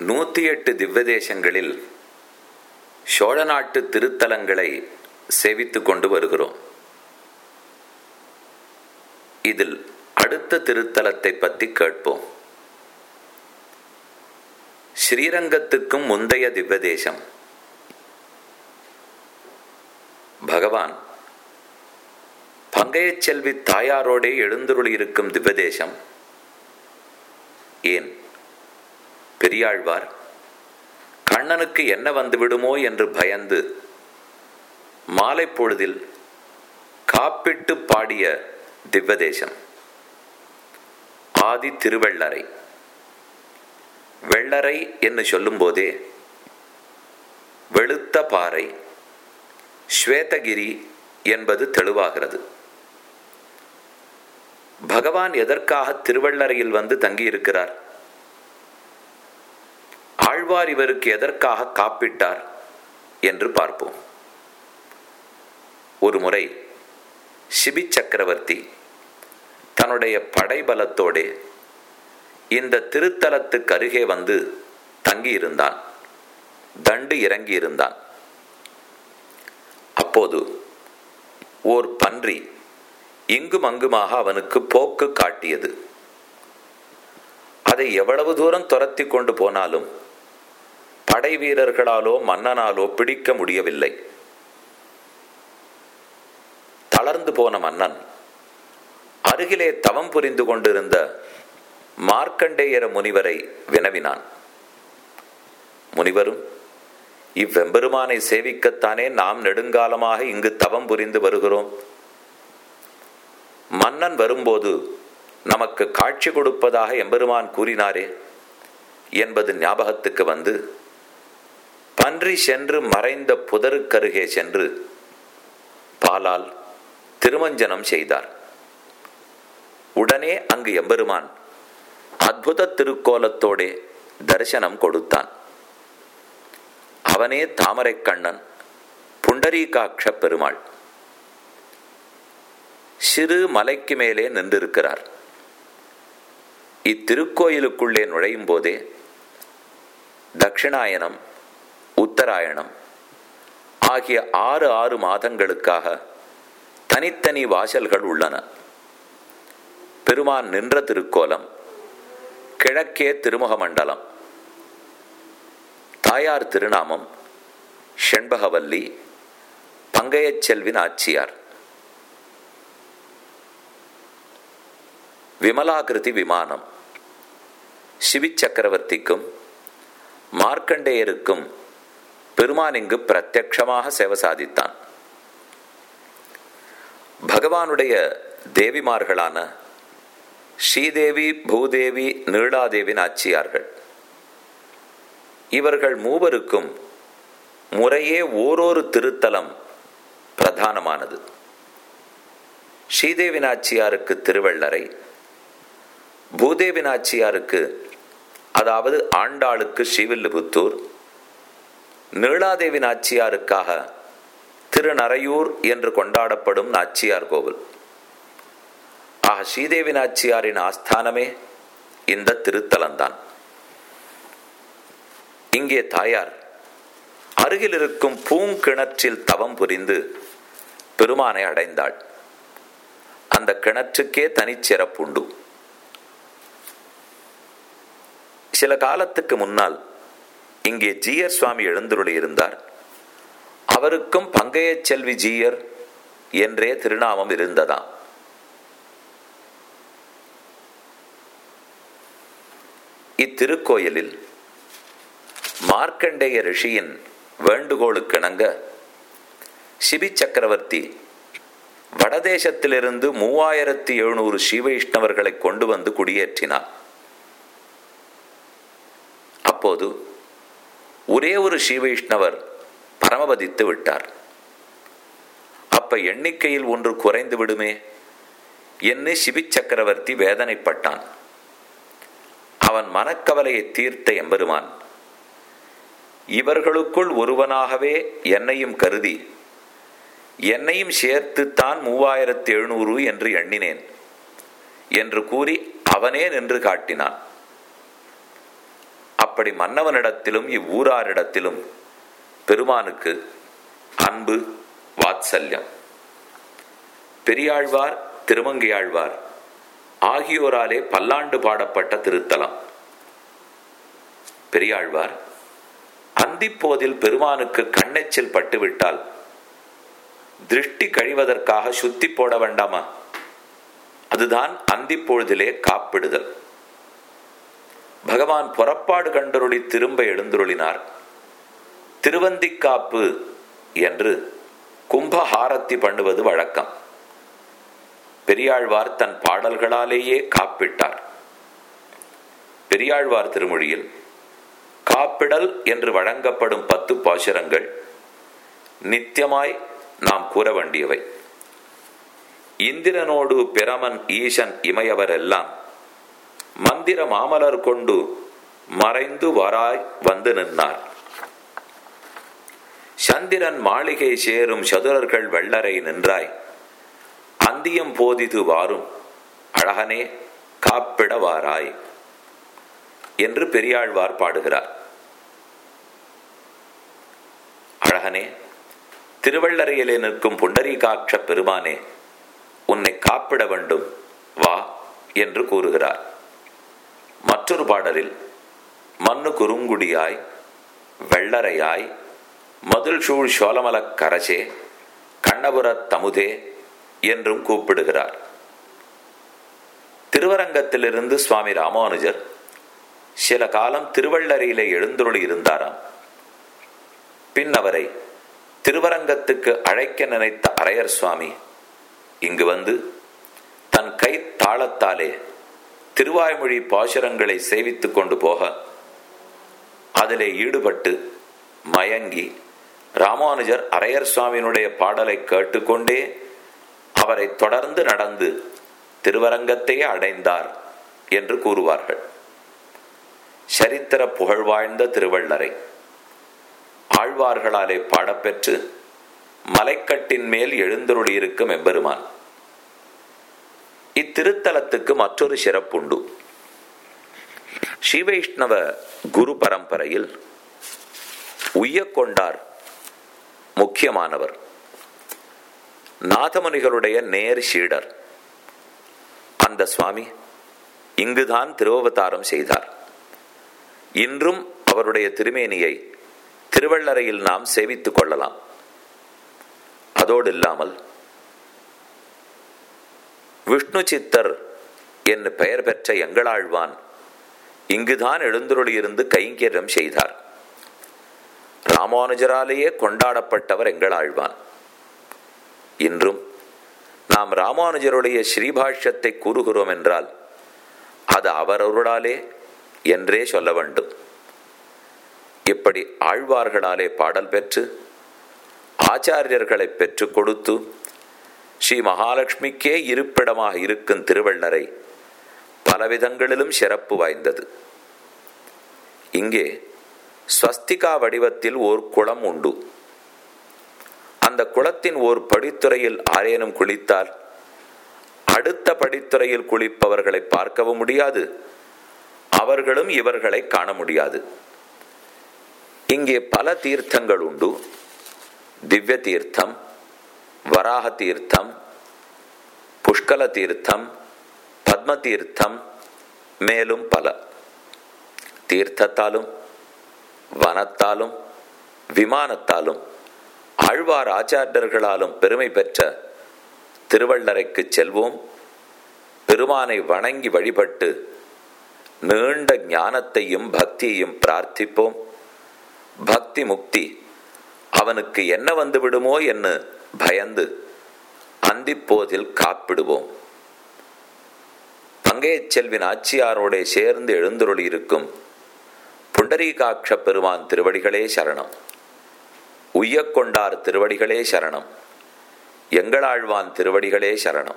நூற்றி எட்டு திவ்வதேசங்களில் சோழ நாட்டு திருத்தலங்களை சேவித்து கொண்டு வருகிறோம். இதில் அடுத்த திருத்தலத்தை பற்றி கேட்போம். ஸ்ரீரங்கத்துக்கும் முந்தைய திவ்வதேசம் பகவான் பங்கையச் செல்வி தாயாரோடே எழுந்துருளி இருக்கும் திவ்வதேசம் ஏன்? பெரியாழ்வார் கண்ணனுக்கு என்ன வந்துவிடுமோ என்று பயந்து மாலை பொழுதில் காப்பிட்டு பாடிய திவ்வதேசம் ஆதி திருவெள்ளரை வெள்ளரை என்று சொல்லும்போதே வெளுத்த பாறை ஸ்வேதகிரி என்பது தெளிவாகிறது. பகவான் எதற்காக திருவள்ளரையில் வந்து தங்கியிருக்கிறார்? ஆழ்வார் இவருக்கு எதற்காக காப்பிட்டார் என்று பார்ப்போம். ஒரு முறை சிபி சக்கரவர்த்தி தன்னுடைய படைபலத்தோடே இந்த திருத்தலத்துக்கு அருகே வந்து தங்கியிருந்தான். தண்டு இறங்கியிருந்தான். அப்போது ஓர் பன்றி இங்கும் அங்குமாக அவனுக்கு போக்கு காட்டியது. அதை எவ்வளவு தூரம் துரத்தி கொண்டு போனாலும் படை வீரர்களாலோ மன்னனாலோ பிடிக்க முடியவில்லை. தளர்ந்து போன மன்னன் அருகிலே தவம் புரிந்து கொண்டிருந்த மார்க்கண்டேயர முனிவரை வினவினான். முனிவரும் இவ்வெம்பெருமானை சேவிக்கத்தானே நாம் நெடுங்காலமாக இங்கு தவம் புரிந்து வருகிறோம்? மன்னன் வரும்போது நமக்கு காட்சி கொடுப்பதாக எம்பெருமான் கூறினாரே என்பது ஞாபகத்துக்கு வந்து பன்றி சென்று மறைந்த புதருக்கருகே சென்று பாலால் திருமஞ்சனம் செய்தார். உடனே அங்கு எம்பெருமான் அற்புத திருக்கோலத்தோடே தரிசனம் கொடுத்தான். அவனே தாமரைக்கண்ணன் புண்டரீகாட்ச பெருமாள். சிறு மலைக்கு மேலே நின்றிருக்கிறார். இத்திருக்கோயிலுக்குள்ளே நுழையும் போதே தட்சிணாயனம் உத்தராயணம். ஆகிய ஆறு ஆறு மாதங்களுக்காக தனித்தனி வாசல்கள் உள்ளன. பெருமான் நின்ற திருக்கோலம் கிழக்கே திருமுக மண்டலம் தாயார் திருநாமம் செண்பகவல்லி பங்கையச் செல்வின் ஆட்சியார் விமலாகிருதி விமானம் சிவி சக்கரவர்த்திக்கும் மார்க்கண்டேயருக்கும் பெருமான் இங்கு பிரத்யக்ஷமாக சேவை சாதித்தான். பகவானுடைய தேவிமார்களான ஸ்ரீதேவி பூதேவி நீளாதேவி நாச்சியார்கள் இவர்கள் மூவருக்கும் முறையே ஓரொரு திருத்தலம் பிரதானமானது. ஸ்ரீதேவி நாச்சியாருக்கு திருவள்ளரை பூதேவி நாச்சியாருக்கு அதாவது ஆண்டாளுக்கு ஸ்ரீவில்லிபுத்தூர் நீலாதேவி நாச்சியாருக்காக திருநரையூர் என்று கொண்டாடப்படும் நாச்சியார் கோவில். ஆக ஸ்ரீதேவி நாச்சியாரின் ஆஸ்தானமே இந்த திருத்தலம்தான். இங்கே தாயார் அருகில் இருக்கும் பூங்கிணற்றில் தவம் புரிந்து பெருமானை அடைந்தாள். அந்த கிணற்றுக்கே தனிச்சிறப்புண்டு. சில காலத்துக்கு முன்னால் இங்கே ஜீயர் சுவாமி எழுந்துருளி இருந்தார். அவருக்கும் பங்கைய செல்வி ஜீயர் என்றே திருநாமம் இருந்ததாம் இத்திருக்கோயிலில் மார்க்கண்டேய ரிஷியின் வேண்டுகோளுக்கிணங்க சிபி சக்கரவர்த்தி வடதேசத்திலிருந்து மூவாயிரத்தி எழுநூறு ஸ்ரீவைஷ்ணவர்களை கொண்டு வந்து குடியேற்றினார். அப்போது ஒரே ஒரு ஸ்ரீவைஷ்ணவர் பரமபதித்து விட்டார். அப்ப எண்ணிக்கையில் ஒன்று குறைந்து விடுமே? என்று சிபி சக்கரவர்த்தி வேதனைப்பட்டான். அவன் மனக்கவலையை தீர்த்த எம்பெருமான் இவர்களுக்குள் ஒருவனாகவே என்னையும் கருதி என்னையும் சேர்த்துத்தான் மூவாயிரத்து எழுநூறு என்று எண்ணினேன் என்று கூறி அவனே நின்று காட்டினான். அப்படி மன்னவனிடத்திலும் இவ்வூராரிடத்திலும் பெருமானுக்கு அன்பு வாத்சல்யம். பெரியாழ்வார் திருமங்கையாழ்வார் ஆகியோராலே பல்லாண்டு பாடப்பட்ட திருத்தலம். பெரியாழ்வார் அந்திப்போதில் பெருமானுக்கு கண்ணெச்சில் பட்டுவிட்டால் திருஷ்டி கழிவதற்காக சுத்தி போட வேண்டாமா? அதுதான் அந்திப்பொழுதிலே காப்பிடுதல். பகவான் புறப்பாடு கண்டருளி திரும்ப எழுந்துருளினார். திருவந்திக்காப்பு என்று கும்பஹாரத்தி பண்ணுவது வழக்கம். பெரியாழ்வார் தன் பாடல்களாலேயே காப்பிட்டார். பெரியாழ்வார் திருமொழியில் காப்பிடல் என்று வழங்கப்படும் பத்து பாசுரங்கள் நித்தியமாய் நாம் கூற வேண்டியவை. இந்திரனோடு பிரமன் ஈசன் இமையவர் எல்லாம் மந்திர மாமலர் கொண்டு மறைந்து வராய் வந்து நின்றார். சந்திரன் மாளிகை சேரும் சதுரர்கள் வெள்ளரை நின்றாய். அந்தியம் போதிது வாரும் அழகனே காப்பிட வாராய் என்று பெரியாழ்வார் பாடுகிறார். அழகனே திருவள்ளரையிலே நிற்கும் புண்டரீகாட்ச பெருமானே உன்னை காப்பிட வேண்டும் வா என்று கூறுகிறார். மற்றொரு பாடலில் மண்ணு குறுங்குடியாய் வெள்ளரையாய் மதுள் சூழ் சோழமலக் கரசே கண்ணபுரத் தமுதே என்றும் கூப்பிடுகிறார். திருவரங்கத்திலிருந்து சுவாமி ராமானுஜர் சில காலம் திருவள்ளரையிலே எழுந்துருளி இருந்தாராம். பின் அவரை திருவரங்கத்துக்கு அழைக்க நினைத்த அரையர் சுவாமி இங்கு வந்து தன் கை தாளத்தாலே திருவாய்மொழி பாசுரங்களை சேவித்துக் கொண்டு போக அதிலே ஈடுபட்டு மயங்கி ராமானுஜர் அரையர் சுவாமியினுடைய பாடலை கேட்டுக்கொண்டே அவரை தொடர்ந்து நடந்து திருவரங்கத்தையே அடைந்தார் என்று கூறுவார்கள். சரித்திர புகழ் வாழ்ந்த திருவள்ளரை. ஆழ்வார்களாலே பாடப்பெற்று மலைக்கட்டின் மேல் எழுந்தருளியிருக்கும் எம்பெருமான். இத்திருத்தலத்துக்கு மற்றொரு சிறப்புண்டு. ஸ்ரீவைஷ்ணவ குரு பரம்பரையில் உய்யக்கொண்டார் முக்கியமானவர். நாதமுனிகளுடைய நேர் சீடர். அந்த சுவாமி இங்குதான் திருவவதாரம் செய்தார். இன்றும் அவருடைய திருமேனியை திருவள்ளரையில் நாம் சேவித்துக் கொள்ளலாம். அதோடு இல்லாமல் விஷ்ணு சித்தர் என்று பெயர் பெற்ற எங்களாழ்வான் இங்குதான் எழுந்துருளியிருந்து கைங்கரியம் செய்தார். ராமானுஜராலேயே கொண்டாடப்பட்டவர் எங்களாழ்வான். இன்றும் நாம் ராமானுஜருடைய ஸ்ரீபாஷ்யத்தை கூறுகிறோம் என்றால் அது அவரவர்களாலே என்றே சொல்ல வேண்டும். இப்படி ஆழ்வார்களாலே பாடல் பெற்று ஆச்சாரியர்களை பெற்றுக் கொடுத்து ஸ்ரீ மகாலட்சுமிக்கே இருப்பிடமாக இருக்கும் திருவள்ளரை பலவிதங்களிலும் சிறப்பு வாய்ந்தது. இங்கே ஸ்வஸ்திகா வடிவத்தில் ஓர் குளம் உண்டு. அந்த குளத்தின் ஓர் படித்துறையில் ஆரேனும் குளித்தால் அடுத்த படித்துறையில் குளிப்பவர்களை பார்க்கவும் முடியாது. அவர்களும் இவர்களை காண முடியாது. இங்கே பல தீர்த்தங்கள் உண்டு. திவ்ய தீர்த்தம் வராக தீர்த்தம் புஷ்கல தீர்த்தம் பத்ம தீர்த்தம் மேலும் பல. தீர்த்தத்தாலும் வனத்தாலும் விமானத்தாலும் ஆழ்வார் ஆச்சாரியர்களாலும் பெருமை பெற்ற திருவள்ளரைக்கு செல்வோம். பெருமானை வணங்கி வழிபட்டு நீண்ட ஞானத்தையும் பக்தியையும் பிரார்த்திப்போம். பக்தி முக்தி அவனுக்கு என்ன வந்து விடுமோ என்று பயந்து அந்திப்போதில் காப்பிடுவோம். பங்கையச் செல்வின் ஆட்சியாரோட சேர்ந்து எழுந்துருளி இருக்கும் புண்டரீகாட்ச பெருமான் திருவடிகளே சரணம். உய்யக்கொண்டார் திருவடிகளே சரணம். எங்களாழ்வான் திருவடிகளே சரணம்.